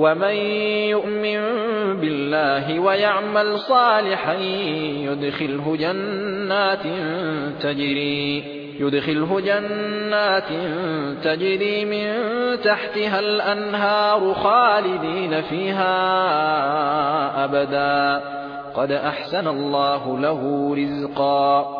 ومن يؤمن بالله ويعمل صالحا يدخله جنات تجري يدخله جنات تجري من تحتها الأنهار خالدين فيها أبدا قد أحسن الله له رزقا